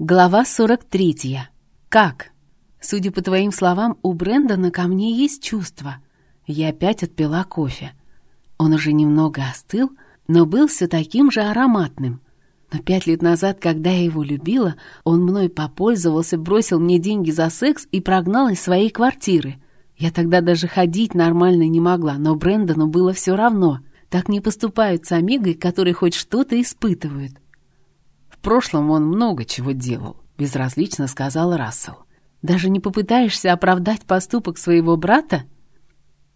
Глава 43. Как? Судя по твоим словам, у Брэндона ко мне есть чувства. Я опять отпила кофе. Он уже немного остыл, но был все таким же ароматным. Но пять лет назад, когда я его любила, он мной попользовался, бросил мне деньги за секс и прогнал из своей квартиры. Я тогда даже ходить нормально не могла, но Брэндону было все равно. Так не поступают с Амигой, которые хоть что-то испытывают. В прошлом он много чего делал, безразлично сказал Рассел. Даже не попытаешься оправдать поступок своего брата?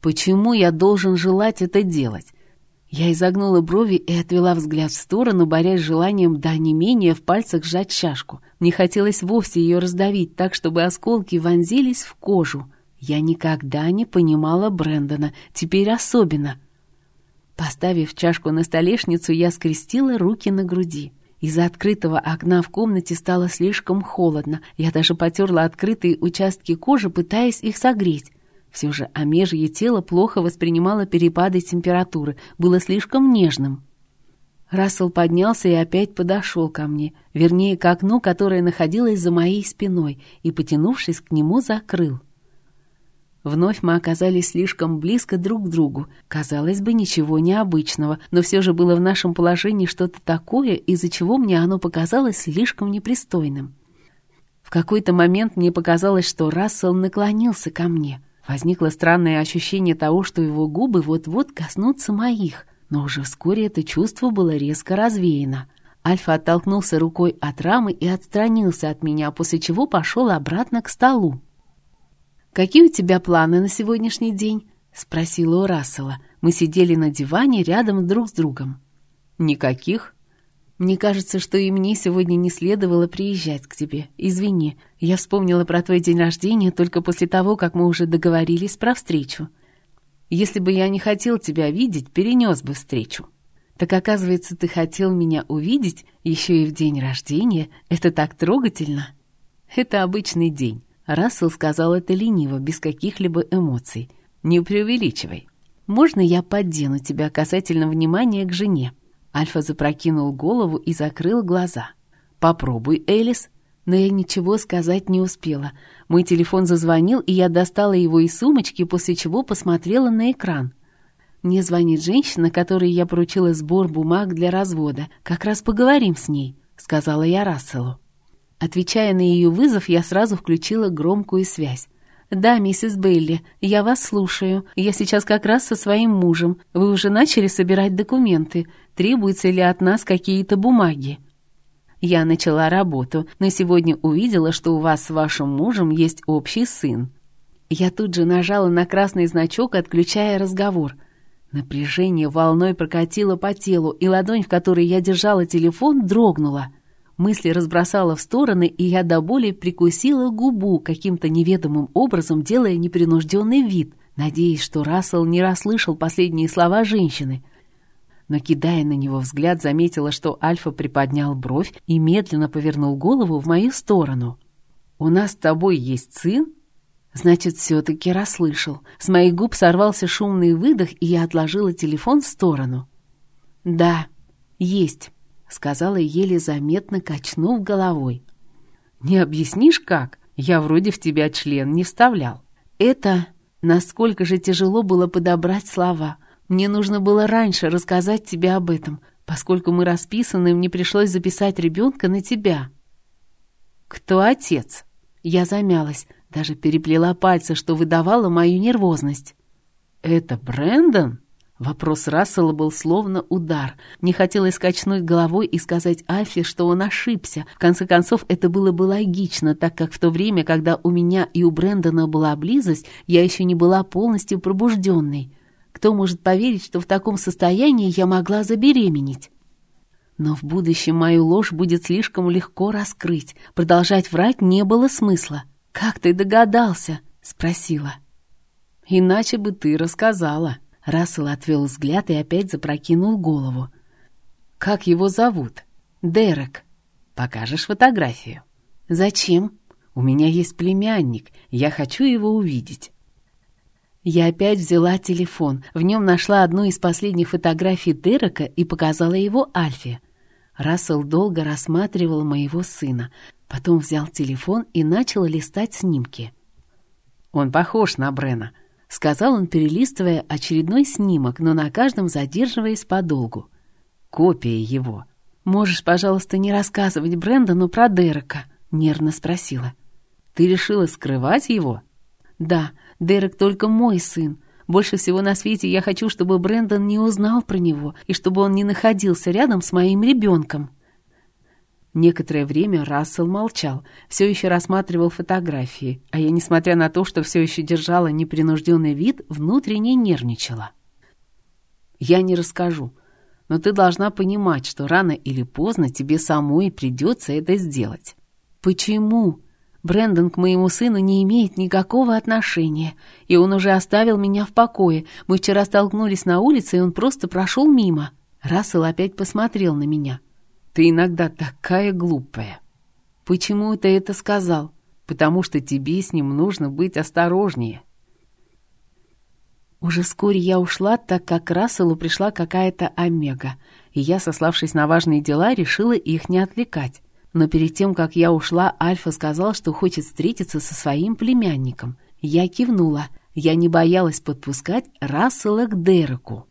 Почему я должен желать это делать? Я изогнула брови и отвела взгляд в сторону, борясь с желанием да не менее в пальцах сжать чашку. Мне хотелось вовсе ее раздавить так, чтобы осколки вонзились в кожу. Я никогда не понимала Брэндона, теперь особенно. Поставив чашку на столешницу, я скрестила руки на груди. Из-за открытого окна в комнате стало слишком холодно. Я даже потерла открытые участки кожи, пытаясь их согреть. Все же омежье тело плохо воспринимало перепады температуры, было слишком нежным. Рассел поднялся и опять подошел ко мне, вернее, к окну, которое находилось за моей спиной, и, потянувшись к нему, закрыл. Вновь мы оказались слишком близко друг к другу. Казалось бы, ничего необычного, но все же было в нашем положении что-то такое, из-за чего мне оно показалось слишком непристойным. В какой-то момент мне показалось, что Рассел наклонился ко мне. Возникло странное ощущение того, что его губы вот-вот коснутся моих, но уже вскоре это чувство было резко развеяно. Альфа оттолкнулся рукой от рамы и отстранился от меня, после чего пошел обратно к столу. «Какие у тебя планы на сегодняшний день?» — спросила у Рассела. Мы сидели на диване рядом друг с другом. «Никаких?» «Мне кажется, что и мне сегодня не следовало приезжать к тебе. Извини, я вспомнила про твой день рождения только после того, как мы уже договорились про встречу. Если бы я не хотел тебя видеть, перенес бы встречу. Так оказывается, ты хотел меня увидеть еще и в день рождения. Это так трогательно. Это обычный день. Рассел сказал это лениво, без каких-либо эмоций. «Не преувеличивай. Можно я поддену тебя касательно внимания к жене?» Альфа запрокинул голову и закрыл глаза. «Попробуй, Элис». Но я ничего сказать не успела. Мой телефон зазвонил, и я достала его из сумочки, после чего посмотрела на экран. Мне звонит женщина, которой я поручила сбор бумаг для развода. Как раз поговорим с ней, сказала я Расселу. Отвечая на ее вызов, я сразу включила громкую связь. «Да, миссис Бейли, я вас слушаю. Я сейчас как раз со своим мужем. Вы уже начали собирать документы. Требуются ли от нас какие-то бумаги?» Я начала работу, но сегодня увидела, что у вас с вашим мужем есть общий сын. Я тут же нажала на красный значок, отключая разговор. Напряжение волной прокатило по телу, и ладонь, в которой я держала телефон, дрогнула — Мысли разбросала в стороны, и я до боли прикусила губу, каким-то неведомым образом делая непринужденный вид, надеясь, что Рассел не расслышал последние слова женщины. Но, кидая на него взгляд, заметила, что Альфа приподнял бровь и медленно повернул голову в мою сторону. «У нас с тобой есть сын?» Значит, все-таки расслышал. С моих губ сорвался шумный выдох, и я отложила телефон в сторону. «Да, есть» сказала еле заметно, качнув головой. «Не объяснишь, как? Я вроде в тебя член не вставлял». «Это... Насколько же тяжело было подобрать слова. Мне нужно было раньше рассказать тебе об этом, поскольку мы расписаны, мне пришлось записать ребенка на тебя». «Кто отец?» Я замялась, даже переплела пальцы, что выдавало мою нервозность. «Это Брэндон?» Вопрос Рассела был словно удар. Не хотелось качнуть головой и сказать Альфе, что он ошибся. В конце концов, это было бы логично, так как в то время, когда у меня и у Брэндона была близость, я еще не была полностью пробужденной. Кто может поверить, что в таком состоянии я могла забеременеть? Но в будущем мою ложь будет слишком легко раскрыть. Продолжать врать не было смысла. «Как ты догадался?» — спросила. «Иначе бы ты рассказала», Рассел отвел взгляд и опять запрокинул голову. «Как его зовут?» «Дерек». «Покажешь фотографию?» «Зачем?» «У меня есть племянник. Я хочу его увидеть». Я опять взяла телефон. В нем нашла одну из последних фотографий Дерека и показала его Альфе. Рассел долго рассматривал моего сына, потом взял телефон и начал листать снимки. «Он похож на Брена», — сказал он, перелистывая очередной снимок, но на каждом задерживаясь подолгу. «Копия его». «Можешь, пожалуйста, не рассказывать Брэндону про Дерека?» — нервно спросила. «Ты решила скрывать его?» «Да, Дерек только мой сын. Больше всего на свете я хочу, чтобы Брэндон не узнал про него и чтобы он не находился рядом с моим ребенком». Некоторое время Рассел молчал, все еще рассматривал фотографии, а я, несмотря на то, что все еще держала непринужденный вид, внутренне нервничала. «Я не расскажу, но ты должна понимать, что рано или поздно тебе самой придется это сделать». «Почему?» Брэндон к моему сыну не имеет никакого отношения, и он уже оставил меня в покое. Мы вчера столкнулись на улице, и он просто прошел мимо. Рассел опять посмотрел на меня. «Ты иногда такая глупая». «Почему ты это сказал?» «Потому что тебе с ним нужно быть осторожнее». Уже вскоре я ушла, так как Расселу пришла какая-то омега, и я, сославшись на важные дела, решила их не отвлекать. Но перед тем, как я ушла, Альфа сказал, что хочет встретиться со своим племянником. Я кивнула. Я не боялась подпускать Рассела к Дереку.